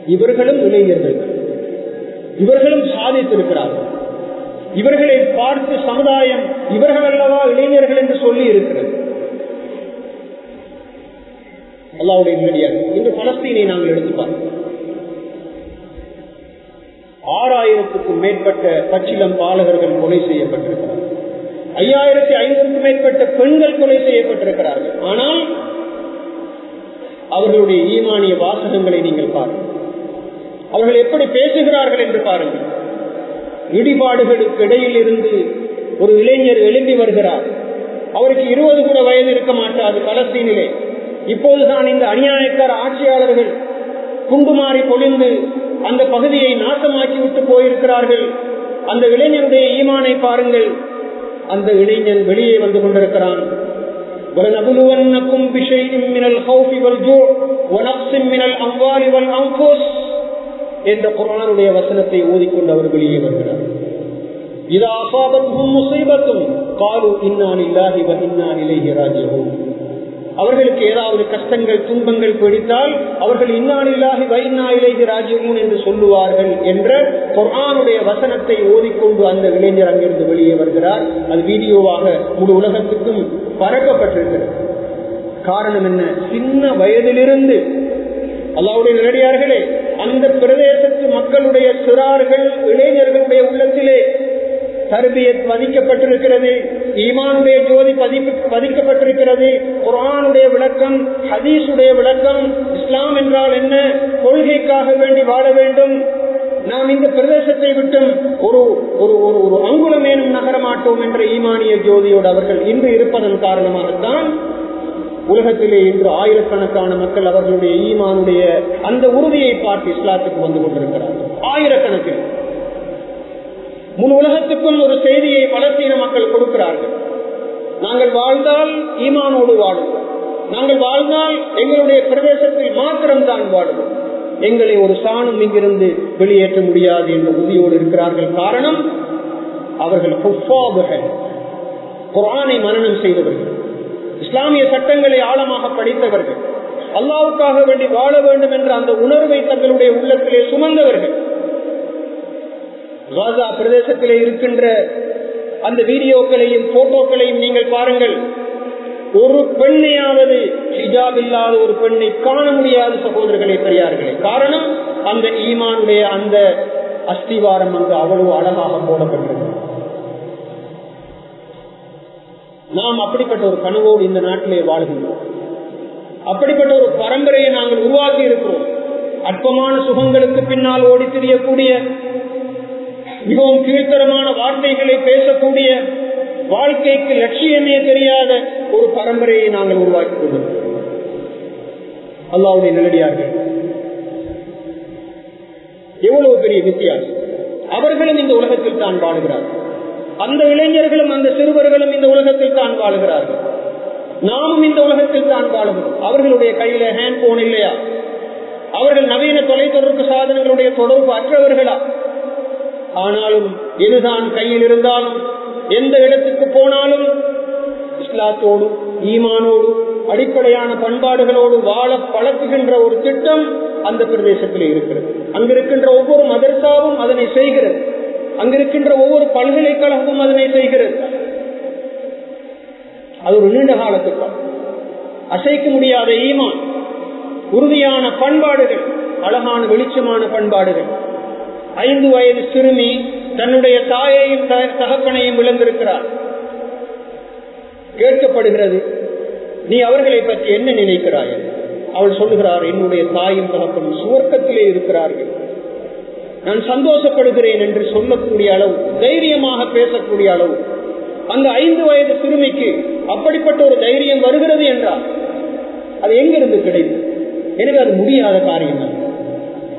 [SPEAKER 1] இவர்களும் இளைஞர்கள். இவர்களும் சாதித்திருக்கிறார்கள். இவர்களை பார்த்து சமுதாயம் இவர்கள் அல்லவா இளைஞர்கள் என்று சொல்லி இருக்கிறது. அல்லாவுடைய இளைஞர் இன்று பலஸ்தீனை நாங்கள் எடுத்து பார்க்கிறோம் ஆறாயிரத்துக்கும் மேற்பட்ட பச்சிலம் பாலகர்கள் கொலை செய்யப்பட்டிருக்கிறார்கள். ஐயாயிரத்தி ஐநூறுக்கும் மேற்பட்ட பெண்கள் கொலை செய்யப்பட்டிருக்கிறார்கள். ஆனால் அவர்களுடைய ஈமானிய வாசகங்களை நீங்கள் பாருங்கள். அவர்கள் எப்படி பேசுகிறார்கள் என்று பாருங்கள். இடிபாடுகளுக்கு இடையில் இருந்து ஒரு இளைஞர் எழும்பி வருகிறார். அவருக்கு இருபது கூட வயது இருக்க மாட்டாது பலஸ்தீனிலே. இப்போதுதான் இந்த அநியாயக்கார ஆட்சியாளர்கள் குண்டுமாறி பொழிந்து அந்த பகுதியை நாசமாக்கி விட்டு போயிருக்கிறார்கள். அந்த இளைஞனுடைய ஈமானை பாருங்கள். அந்த இளைஞன் வெளியே வந்து கொண்டிருக்கிறான். என்ற குரானுடைய வசனத்தை ஓதிக்கொண்டு அவர் வெளியே வருகிறார். இது அசாபத்தும் முசைபத்தும் காலு இன்னான் இல்லாஹி இன்னான் இலேஹி அவர்களுக்கு ஏதாவது கஷ்டங்கள் துன்பங்கள் பிடித்தால் அவர்கள் இன்னானில்லாகி வைநாயிலேகி ராஜ்யமும் என்று சொல்லுவார்கள் என்ற குர்ஆனுடைய வசனத்தை ஓதிக்கொண்டு அந்த இளைஞர் அங்கிருந்து வெளியே வருகிறார். அது வீடியோவாக முழு உலகத்துக்கும் பறக்கப்பட்டிருக்கிறது காரணம் என்ன? சின்ன வயதிலிருந்து அல்லாவுடைய நேரடியார்களே அந்த பிரதேசத்து மக்களுடைய சிறார்கள் இளைஞர்களுடைய உள்ளத்திலே தர்பியத் பதிக்கப்பட்டிருக்கிறது ஈமானுடைய ஜோதி பதிப்பு பதிக்கப்பட்டிருக்கிறது குரானுடைய விளக்கம் ஹதீஸுடைய விளக்கம் இஸ்லாம் என்றால் என்ன? கொள்கைக்காக வேண்டி வாழ வேண்டும். நாம் இந்த பிரதேசத்தை விட்டும் ஒரு ஒரு ஒரு ஒரு அங்குலமேனும் நகரமாட்டோம் என்ற ஈமானிய ஜோதியோடு அவர்கள் இன்று இருப்பதன் காரணமாகத்தான் உலகத்திலே இன்று ஆயிரக்கணக்கான மக்கள் அவர்களுடைய ஈமானுடைய அந்த உறுதியை பார்த்து இஸ்லாத்துக்கு வந்து கொண்டிருக்கிறார்கள். ஆயிரக்கணக்கில். முழு உலகத்துக்கும் ஒரு செய்தியை பலஸ்தீன மக்கள் கொடுக்கிறார்கள். நாங்கள் வாழ்ந்தால் ஈமானோடு வாழுவோம். நாங்கள் வாழ்ந்தால் எங்களுடைய பிரதேசத்தில் மாத்திரம்தான் வாழுவோம். எங்களை ஒரு சாணம் இங்கிருந்து வெளியேற்ற முடியாது என்ற உறுதியோடு இருக்கிறார்கள். காரணம் அவர்கள் குரானை மனநம் செய்தவர்கள். இஸ்லாமிய சட்டங்களை ஆழமாக படித்தவர்கள். அல்லாவுக்காக வேண்டி வாழ வேண்டும் என்ற அந்த உணர்வை தங்களுடைய உள்ளத்திலே சுமந்தவர்கள். காசா பிரதேசத்திலே இருக்கின்ற அந்த வீடியோக்களையும் போட்டோக்களையும் நீங்கள் பாருங்கள். ஒரு பெண்ணையாவது ஹிஜாப் இல்லாத ஒரு பெண்ணை காண முடியாத சகோதரர்களே பெரியார்களே. காரணம் அந்த ஈமானுடைய அந்த அஸ்திவாரம் அங்கு அவ்வளவு அழகாக போடப்பட்டது. நாம் அப்படிப்பட்ட ஒரு கனவோடு இந்த நாட்டிலே வாழ்கின்றோம். அப்படிப்பட்ட ஒரு பரம்பரையை நாங்கள் உருவாக்கி இருக்கிறோம் அற்பமான சுகங்களுக்கு பின்னால் ஓடி திரியக்கூடிய மிகவும் கீழ்த்தரமான வார்த்தைகளை பேசக்கூடிய வாழ்க்கைக்கு லட்சியமே தெரியாத ஒரு பரம்பரையை நாங்கள் உருவாக்கி கொண்டிருக்கிறோம். அல்லாவுடைய நிலடியார்கள் எவ்வளவு பெரிய வித்தியாசம். அவர்களும் இந்த உலகத்தில் தான் வாழ்கிறார்கள். அந்த இளைஞர்களும் அந்த சிறுவர்களும் இந்த உலகத்தில் தான் வாழ்கிறார்கள். நாமும் இந்த உலகத்தில் தான் வாழுகிறோம். அவர்களுடைய கையில ஹேண்ட் போன் இல்லையா? அவர்கள் நவீன தொலைத்தொடர்பு சாதனங்களுடைய தொடர்பு அற்றவர்களா? ஆனாலும் எதுதான் கையில் இருந்தாலும் எந்த இடத்துக்கு போனாலும் இஸ்லாத்தோடு ஈமானோடு அடிப்படையான பண்பாடுகளோடு வாழ பழக்குகின்ற ஒரு திட்டம் அந்த பிரதேசத்தில் இருக்கிறது. அங்கிருக்கின்ற ஒவ்வொரு மதர்சாவும் அதனை செய்கிறது. அங்கிருக்கின்ற ஒவ்வொரு பல்கலைக்கழகமும் அதனை செய்கிறது. அது ஒரு நீண்ட கால திட்டம் அசைக்க முடியாத ஈமான் உறுதியான பண்பாடுகள் அழகான வெளிச்சமான பண்பாடுகள். ஐந்து வயது சிறுமி தன்னுடைய தாயையும் தகப்பனையும் விளந்திருக்கிறார் கேட்கப்படுகிறது நீ அவர்களை பற்றி என்ன நினைக்கிறாய்? அவள் சொல்லுகிறார் என்னுடைய தாயும் தகப்பனும் சுவர்க்கத்திலே இருக்கிறார்கள். நான் சந்தோஷப்படுகிறேன் என்று சொல்லக்கூடிய அளவு தைரியமாக பேசக்கூடிய அளவு. அந்த ஐந்து வயது சிறுமிக்கு அப்படிப்பட்ட ஒரு தைரியம் வருகிறது என்றால் அது எங்கிருந்து கிடைத்தது எனவே அது முடியாத காரியம் தான்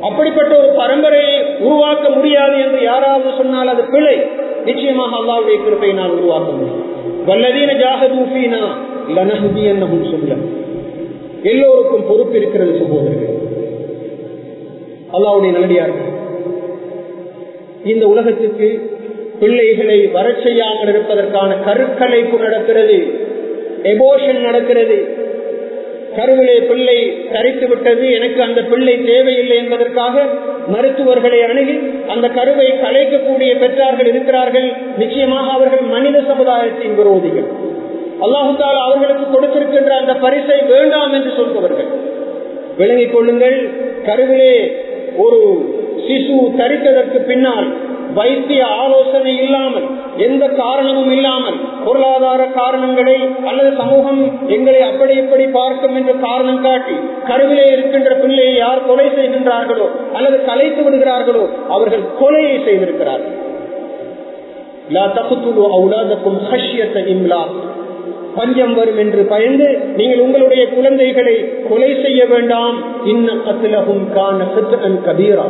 [SPEAKER 1] அப்படிப்பட்ட ஒரு பரம்பரையை உருவாக்க முடியாது என்று யாராவது சொன்னால் அது பிழை. நிச்சயமாக அல்லாவுடைய கிருப்பை நான் உருவாக்க முடியும். வல்லதீன ஜாகதூஃபீனா லனஹுதி என்னவும் சொல்ல. எல்லோருக்கும் பொறுப்பு இருக்கிறது சகோதரர்கள். அல்லாவுடைய நல்லடியார்கள் இந்த உலகத்துக்கு பிள்ளைகளை வரச் செய்யாமல் இருப்பதற்கான கருக்கலைப்பு நடக்கிறது எபோஷன் நடக்கிறது கருவிலே பிள்ளை தரித்து விட்டது எனக்கு அந்த பிள்ளை தேவையில்லை என்பதற்காக மருத்துவர்களை அணுகி அந்த கருவை கலைக்கக்கூடிய பெற்றார்கள் இருக்கிறார்கள். நிச்சயமாக அவர்கள் மனித சமுதாயத்தின் விரோதிகள். அல்லாஹால அவர்களுக்கு கொடுத்திருக்கின்ற அந்த பரிசை வேண்டாம் என்று சொல்பவர்கள். விளங்கிக் கொள்ளுங்கள் கருவிலே ஒரு சிசு தரித்ததற்கு பின்னால் வைத்திய ஆலோசனை இல்லாமல் எந்த காரணமும் இல்லாமல் பொருளாதார காரணங்களை அல்லது சமூகம் எங்களை அப்படி இப்படி பார்க்கும் என்று காரணம் காட்டி கருவிலே இருக்கின்ற பிள்ளையை யார் கொலை செய்கின்றார்களோ அல்லது கலைத்து விடுகிறார்களோ அவர்கள் கொலையை செய்திருக்கிறார்கள். பஞ்சம் வரும் என்று பயந்து நீங்கள் உங்களுடைய குழந்தைகளை கொலை செய்ய வேண்டாம். இன்னும் அத்திலகும் காண கபீரா.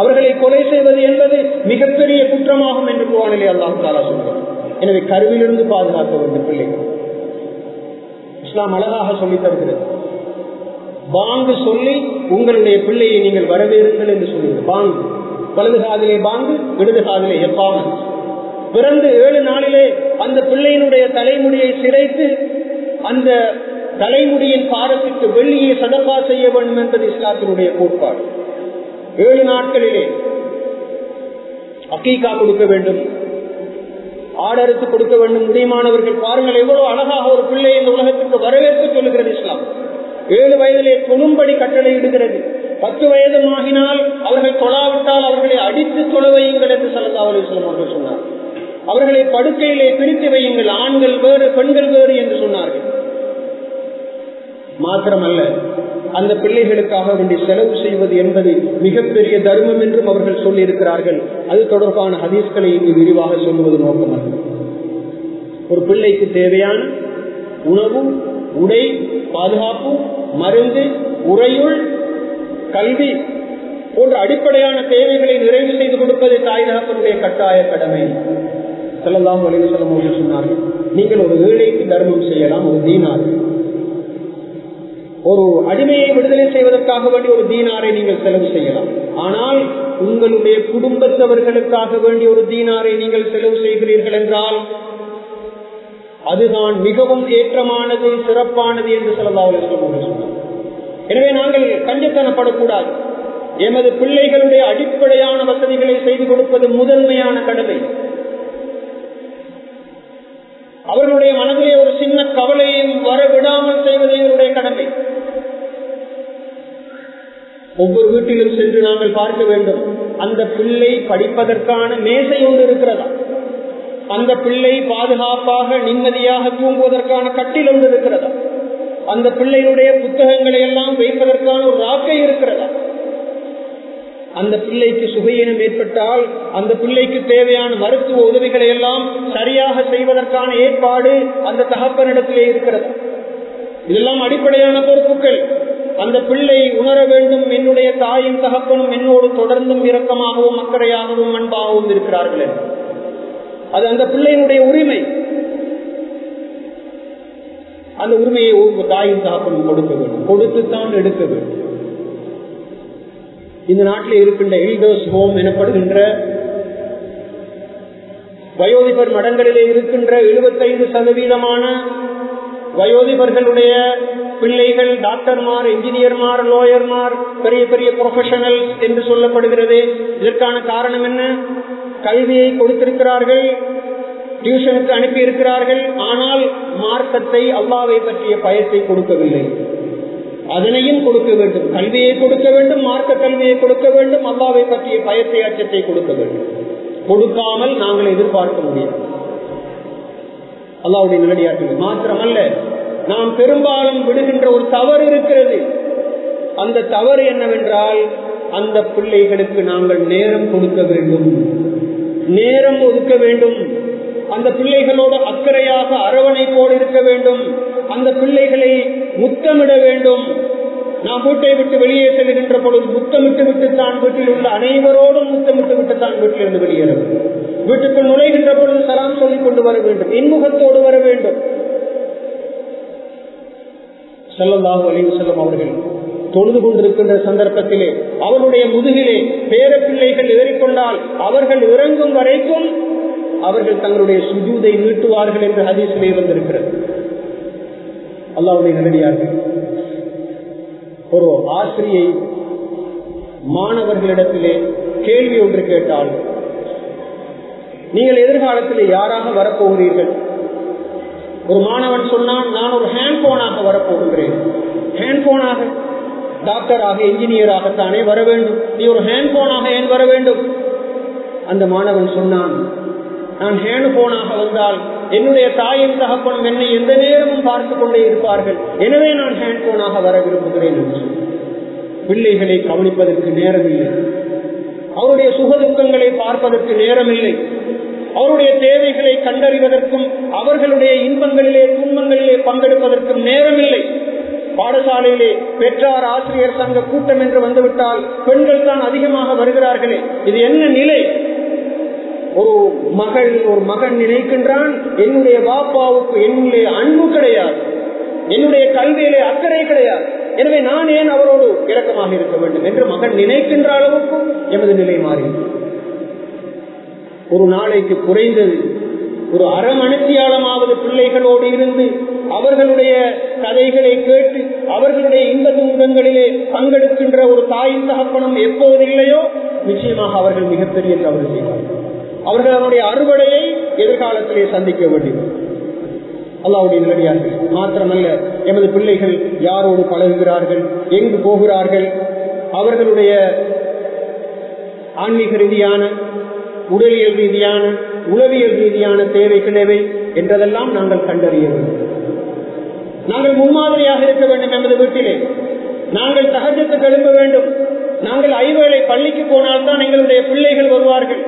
[SPEAKER 1] அவர்களை கொலை செய்வது என்பது மிகப்பெரிய குற்றமாகும் என்று குவானிலே அல்லாஹ் தாலா சொல்கிறார் எனவே கருவிலிருந்து பாதுகாக்க வேண்டும் பிள்ளைகள் இஸ்லாம் அழகாக சொல்லி தருகிறது. பாங்கு சொல்லி உங்களுடைய பிள்ளையை நீங்கள் வரவேறுங்கள் என்று சொல்லுங்கள் பாங்கு. வலது காதிலே பாங்கு விடுது காதிலே எப்பாமல் பிறந்து ஏழு நாளிலே அந்த பிள்ளையினுடைய தலைமுடியை சிறைத்து அந்த தலைமுடியின் பாடத்திற்கு வெள்ளியை சதப்பா செய்ய வேண்டும் என்பது இஸ்லாத்தினுடைய கோட்பாடு. ஏழு நாட்களிலே அக்கீகா கொடுக்க வேண்டும். ஆடறுத்து கொடுக்க வேண்டும். முடியுமானவர்கள் பாருங்கள் எவ்வளவு அழகாக ஒரு பிள்ளை இந்த உலகத்துக்கு வரவேற்பு சொல்லுகிறது இஸ்லாம். ஏழு வயதிலே தொழும்படி கட்டளை இடுகிறது. பத்து வயதுமாகினால் அவர்கள் தொழாவிட்டால் அவர்களை அடித்து தொழ வையுங்கள் என்று சல்லா இஸ்லாம் அவர்கள் சொன்னார் அவர்களை படுக்கையிலே பிரித்து வையுங்கள். ஆண்கள் வேறு பெண்கள் வேறு என்று சொன்னார்கள். மாத்திரமல்ல அந்த பிள்ளைகளுக்காக வேண்டி செலவு செய்வது என்பது மிகப்பெரிய தர்மம் என்றும் அவர்கள் சொல்லியிருக்கிறார்கள். அது தொடர்பான ஹதீஸ்களை இங்கு விரிவாக சொல்லுவது நோக்கமல்ல. ஒரு பிள்ளைக்கு தேவையான உணவு உடை பாதுகாப்பு மருந்து உறையுள் கல்வி போன்ற அடிப்படையான தேவைகளை நிறைவு செய்து கொடுப்பது தாய் தகப்பனுடைய கட்டாய கடமை. செல்லலாம் வலிவு செல்லும் சொன்னார்கள் நீங்கள் ஒரு ஏழைக்கு தர்மம் செய்யலாம் ஒரு தீனார். ஒரு அடிமையை விடுதலை செய்வதற்காக வேண்டி ஒரு தீனாரை நீங்கள் செலவு செய்யலாம். ஆனால் உங்களுடைய குடும்பத்தவர்களுக்காக வேண்டி ஒரு தீனாரை நீங்கள் செலவு செய்கிறீர்கள் என்றால் அதுதான் மிகவும் ஏற்றமானது சிறப்பானது என்று செல்லலாம் சொன்னார் எனவே நாங்கள் கஞ்சத்தனப்படக்கூடாது. எமது பிள்ளைகளுடைய அடிப்படையான வசதிகளை செய்து கொடுப்பது முதன்மையான கடமை. அவர்களுடைய மனதிலே ஒரு சின்ன கவலையும் வர விடாமல் செய்வது எங்களுடைய கடமை. ஒவ்வொரு வீட்டிலும் சென்று நாங்கள் பார்க்க வேண்டும். அந்த பிள்ளை படிப்பதற்கான மேசை ஒன்று இருக்கிறதா? அந்த பிள்ளை பாதுகாப்பாக நிம்மதியாக தூங்குவதற்கான கட்டில் ஒன்று இருக்கிறதா? அந்த பிள்ளையினுடைய புத்தகங்களை எல்லாம் வைப்பதற்கான ஒரு ராக்கை இருக்கிறதா? அந்த பிள்ளைக்கு சுகையினம் ஏற்பட்டால் அந்த பிள்ளைக்கு தேவையான மருத்துவ உதவிகளை எல்லாம் சரியாக செய்வதற்கான ஏற்பாடு அந்த தகப்பனிடத்திலே இருக்கிறது. இதெல்லாம் அடிப்படையான பொறுப்புகள். அந்த பிள்ளை உணர வேண்டும் என்னுடைய தாயும் தகப்பனும் என்னோடு தொடர்ந்தும் இரக்கமாகவும் அக்கறையாகவும் அன்பாகவும் இருக்கிறார்கள். அது அந்த பிள்ளையினுடைய உரிமை. அந்த உரிமையை ஒவ்வொரு தாயும் தகப்பனும் கொடுக்க வேண்டும். கொடுத்துத்தான் எடுக்க வேண்டும். இந்த நாட்டில் இருக்கின்ற எல்டர்ஸ் ஹோம் எனப்படுகின்ற வயோதிபர் மடங்களிலே இருக்கின்ற எழுபத்தைந்து சதவீதமான வயோதிபர்களுடைய பிள்ளைகள் டாக்டர்மார் இன்ஜினியர்மார் லோயர்மார் பெரிய பெரிய ப்ரொஃபஷனல் என்று சொல்லப்படுகிறது. இதற்கான காரணம் என்ன? கல்வியை கொடுத்திருக்கிறார்கள் டியூஷனுக்கு அனுப்பி இருக்கிறார்கள் ஆனால் மார்க்கத்தை அல்லாவை பற்றிய பயத்தை கொடுக்கவில்லை. அதனையும் கொடுக்க வேண்டும். கல்வியை கொடுக்க வேண்டும் மார்க்க கல்வியை கொடுக்க வேண்டும் அல்லாவை பற்றிய பயத்தை அச்சத்தை கொடுக்க வேண்டும். கொடுக்காமல் நாங்கள் எதிர்பார்க்க முடியும் அல்லாவுடைய நிலடியார்கள் மாத்திரமல்ல நாம் பெரும்பாலும் விடுகின்ற ஒரு தவறு இருக்கிறது. அந்த தவறு என்னவென்றால் அந்த பிள்ளைகளுக்கு நாங்கள் நேரம் கொடுக்க வேண்டும். நேரம் ஒதுக்க வேண்டும். அந்த பிள்ளைகளோடு அக்கறையாக அரவணைப்போடு இருக்க வேண்டும். அந்த பிள்ளைகளை முத்தமிட வேண்டும். நாம் வீட்டை விட்டு வெளியே செல்கின்ற பொழுது முத்தமிட்டு விட்டு தான் வீட்டில் உள்ள அனைவரோடும் முத்தமிட்டு விட்டு தான் வீட்டிலிருந்து வெளியேற வேண்டும் வீட்டுக்குள் நுழைகின்ற பொழுது சலாம் சொல்லிக் கொண்டு வர வேண்டும். இன்முகத்தோடு வர வேண்டும். செல்லல்லாஹு அலைவு செல்லும் அவர்கள் தொழுது கொண்டிருக்கின்ற சந்தர்ப்பத்திலே அவருடைய முதுகிலே பேர பிள்ளைகள் ஏறிக்கொண்டால் அவர்கள் இறங்கும் வரைக்கும் அவர்கள் தங்களுடைய சுஜூதை நீட்டுவார்கள் என்று ஹதீசிலே வந்திருக்கிறது. அல்லாவுடைய நல்லடியார்கள் ஒரு ஆசிரியை மாணவர்களிடத்திலே கேள்வி ஒன்று கேட்டால் நீங்கள் எதிர்காலத்திலே யாராக வரப்போகிறீர்கள்? ஒரு மாணவன் சொன்னான் நான் ஒரு ஹேண்ட்போனாக வரப்போகின்றேன். ஹேண்ட்போனாக டாக்டராக என்ஜினியராகத்தானே வர வேண்டும் நீ ஒரு ஹேண்ட்போனாக ஏன் வர வேண்டும் அந்த மாணவன் சொன்னான் நான் ஹேண்ட் போனாக வந்தால் என்னுடைய தாயின் தகப்பனும் என்னை எந்த நேரமும் பார்த்து கொண்டே இருப்பார்கள். எனவே நான் ஹேண்ட்போனாக வர விரும்புகிறேன் என்று. பிள்ளைகளை கவனிப்பதற்கு நேரமில்லை. அவருடைய சுகதுக்கங்களை பார்ப்பதற்கு நேரமில்லை. அவருடைய தேவைகளை கண்டறிவதற்கும் அவர்களுடைய இன்பங்களிலே துன்பங்களிலே பங்கெடுப்பதற்கும் நேரமில்லை. பாடசாலையிலே பெற்றார் ஆசிரியர் சங்க கூட்டம் என்று வந்துவிட்டால் பெண்கள் தான் அதிகமாக வருகிறார்களே. இது என்ன நிலை? ஒரு மகள் ஒரு மகன் நினைக்கின்றான். என்னுடைய பாப்பாவுக்கு என்னுடைய அன்பு கிடையாது. என்னுடைய கல்வியிலே அக்கறை கிடையாது. எனவே நான் ஏன் அவரோடு இறக்கமாக இருக்க வேண்டும் என்று மகன் நினைக்கின்ற அளவுக்கும் எமது நிலை மாறி ஒரு நாளைக்கு குறைந்தது ஒரு அரை மணித்தியாலமாவது பிள்ளைகளோடு இருந்து அவர்களுடைய கதைகளை கேட்டு அவர்களுடைய இன்ப துன்பங்களிலே பங்கெடுக்கின்ற ஒரு தாயின் தகப்பனம் எப்போது இல்லையோ நிச்சயமாக அவர்கள் மிகப்பெரிய தவறு செய்வார்கள். அவர்கள் அவருடைய அறுவடையை எதிர்காலத்திலே சந்திக்க வேண்டும் அல்லாவுடைய நிலையார்கள் மாத்திரமல்ல எமது பிள்ளைகள் யாரோடு பழகுகிறார்கள் எங்கு போகிறார்கள் அவர்களுடைய ஆன்மீக ரீதியான உடலியல் ரீதியான உளவியல் ரீதியான தேவைகள் எவை என்றதெல்லாம் நாங்கள் கண்டறிய வேண்டும். நாங்கள் முன்மாதிரியாக இருக்க வேண்டும் எமது வீட்டிலே. நாங்கள் சகஜத்துக்கு எழுப்ப வேண்டும். நாங்கள் ஐவேளை பள்ளிக்கு போனால்தான் எங்களுடைய பிள்ளைகள் வருவார்கள்.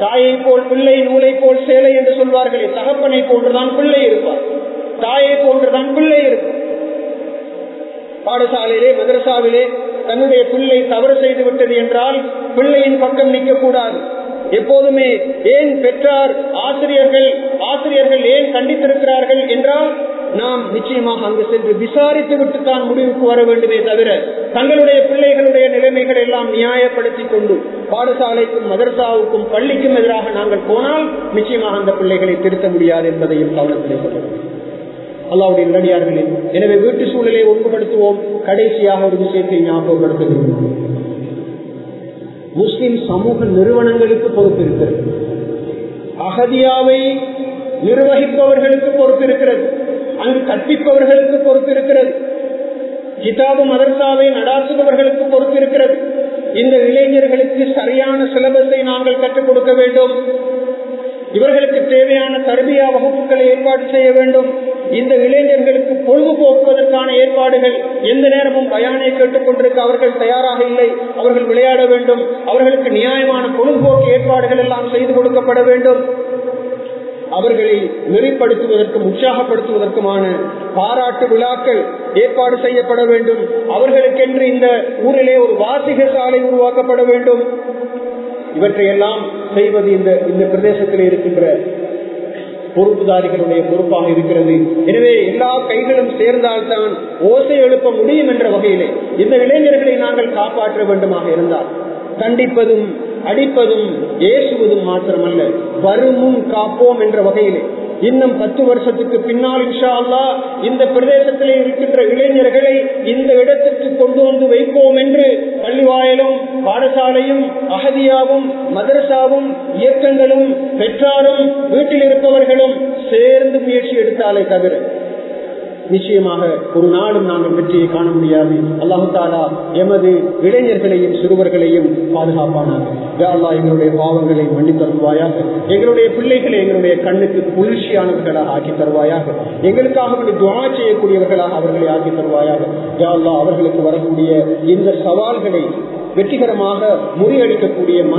[SPEAKER 1] தாயை போல் பிள்ளை நூலை போல் சேலை என்று சொல்வார்களே தகப்பனை போன்றுதான் பிள்ளை இருப்பார். தாயை போன்றுதான் பிள்ளை இருக்கும். பாடசாலையிலே மதரசாவிலே தன்னுடைய பிள்ளை தவறு செய்து விட்டது என்றால் பிள்ளையின் பக்கம் நிற்கக்கூடாது. எப்போதுமே ஏன் பெற்றார் ஆசிரியர்கள் ஆசிரியர்கள் ஏன் கண்டித்திருக்கிறார்கள் என்றால் நாம் நிச்சயமாக அங்கு சென்று விசாரித்து விட்டு தான் முடிவுக்கு வர வேண்டுமே தவிர தங்களுடைய பிள்ளைகளுடைய நிலைமைகள் எல்லாம் நியாயப்படுத்தி கொண்டு பாடசாலைக்கும் மதரசாவுக்கும் பள்ளிக்கும் எதிராக நாங்கள் போனால் நிச்சயமாக அந்த பிள்ளைகளை திருத்த முடியாது என்பதையும் கவனத்திலே சொல்ல அல்லாவுடைய நடிகார்களே எனவே வீட்டு சூழலை ஒன்றுபடுத்துவோம் கடைசியாக ஒரு விஷயத்தை ஞாபகப்படுத்த விரும்புகிறோம் முஸ்லிம் சமூக நிறுவனங்களுக்கு பொறுப்பு இருக்கிறது அகதியாவை நிர்வகிப்பவர்களுக்கு பொறுப்பு இருக்கிறது அங்கு கற்பிப்பவர்களுக்கு பொறுப்பு இருக்கிறது கிதாபு மதர்சாவை நடாத்துபவர்களுக்கு பொறுப்பு இருக்கிறது இந்த இளைஞர்களுக்கு சரியான சிலபஸை நாங்கள் கற்றுக் கொடுக்க வேண்டும். இவர்களுக்கு தேவையான தர்பியா வகுப்புகளை ஏற்பாடு செய்ய வேண்டும். இந்த இளைஞர்களுக்கு பொழுதுபோக்குவதற்கான ஏற்பாடுகள் எந்த நேரமும் பயானை கேட்டுக்கொண்டிருக்க அவர்கள் தயாராக இல்லை. அவர்கள் விளையாட வேண்டும். அவர்களுக்கு நியாயமான பொழுதுபோக்கு ஏற்பாடுகள் எல்லாம் செய்து கொடுக்கப்பட வேண்டும். அவர்களை நெறிப்படுத்துவதற்கும் உற்சாகப்படுத்துவதற்குமான பாராட்டு விழாக்கள் ஏற்பாடு செய்யப்பட வேண்டும். அவர்களுக்கென்று இந்த ஊரிலே ஒரு வாசிக சாலை உருவாக்கப்பட வேண்டும். இவற்றையெல்லாம் செய்வது இந்த இந்த பிரதேசத்தில் இருக்கின்ற பொறுப்புதாரிகளுடைய பொறுப்பாக இருக்கிறது. எனவே எல்லா கைகளும் சேர்ந்தால்தான் ஓசை எழுப்ப முடியும் என்ற வகையிலே இந்த இளைஞர்களை நாங்கள் காப்பாற்ற வேண்டுமாக இருந்தால். கண்டிப்பதும் அடிப்பதும் ஏசுவதும் மாத்திரமல்ல. வருமும் காப்போம் என்ற வகையிலே. இன்னும் பத்து வருஷத்துக்கு பின்னால் இன்ஷா அல்லா இந்த பிரதேசத்தில் இருக்கின்ற இளைஞர்களை இந்த இடத்திற்கு கொண்டு வந்து வைப்போம் என்று பள்ளிவாயலும் பாடசாலையும் அகதியாவும் மதரசாவும் இயக்கங்களும் பெற்றாரும் வீட்டில் இருப்பவர்களும் சேர்ந்து முயற்சி எடுத்தாலே தவிர நிச்சயமாக ஒரு நாளும் நாங்கள் வெற்றியை காண முடியாது. அல்லாஹு தாலா எமது இளைஞர்களையும் சிறுவர்களையும் பாதுகாப்பானார் யாழ்லா எங்களுடைய பாவங்களை மன்னித் தருவாயாக. எங்களுடைய பிள்ளைகளை எங்களுடைய கண்ணுக்கு குளிர்ச்சியானவர்களாக ஆக்கி தருவாயாக. எங்களுக்காக வேண்டி துவா செய்யக்கூடியவர்களாக அவர்களை ஆக்கி தருவாயாக. யாழ்லா அவர்களுக்கு வரக்கூடிய இந்த சவால்களை வெற்றிகரமாக முறியடிக்கக்கூடிய